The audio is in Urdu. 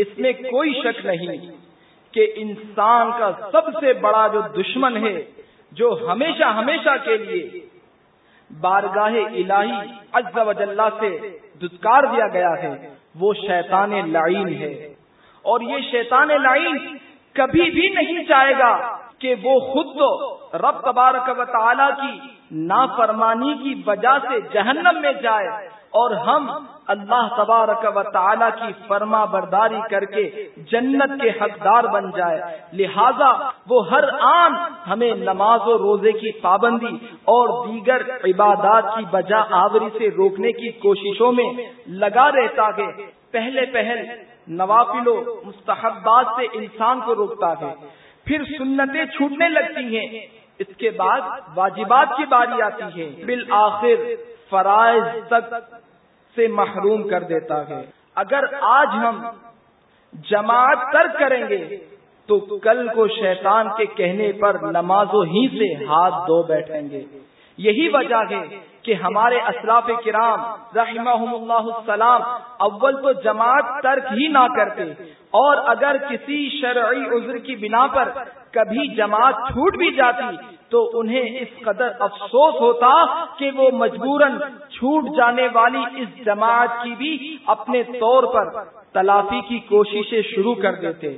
اس میں کوئی شک نہیں کہ انسان کا سب سے بڑا جو دشمن ہے، جو ہمیشہ ہمیشہ کے لیے بارگاہ الہی عز و جلہ سے دتکار دیا گیا ہے، وہ شیطان لعین ہے۔ اور یہ شیطان لعین کبھی بھی نہیں چاہے گا کہ وہ خود تو رب تبارک و تعالی کی نافرمانی کی وجہ سے جہنم میں جائے اور ہم اللہ تبارک و تعالی کی فرما برداری کر کے جنت کے حقدار بن جائے۔ لہذا وہ ہر آن ہمیں نماز و روزے کی پابندی اور دیگر عبادات کی بجا آوری سے روکنے کی کوششوں میں لگا رہتا ہے۔ پہلے پہل نوافل و مستحبات سے انسان کو روکتا ہے۔ پھر سنتیں چھوٹنے لگتی ہیں۔ اس کے بعد واجبات کی باری آتی ہے۔ بالآخر فرائض تک سے محروم کر دیتا ہے۔ اگر آج ہم جماعت ترک کریں گے تو کل کو شیطان کے کہنے پر نمازوں ہی سے ہاتھ دھو بیٹھیں گے۔ یہی وجہ ہے کہ ہمارے اسلاف کرام رحمہ اللہ السلام اول تو جماعت ترک ہی نہ کرتے اور اگر کسی شرعی عذر کی بنا پر کبھی جماعت چھوٹ بھی جاتی تو انہیں اس قدر افسوس ہوتا کہ وہ مجبوراً چھوٹ جانے والی اس جماعت کی بھی اپنے طور پر تلافی کی کوششیں شروع کر دیتے۔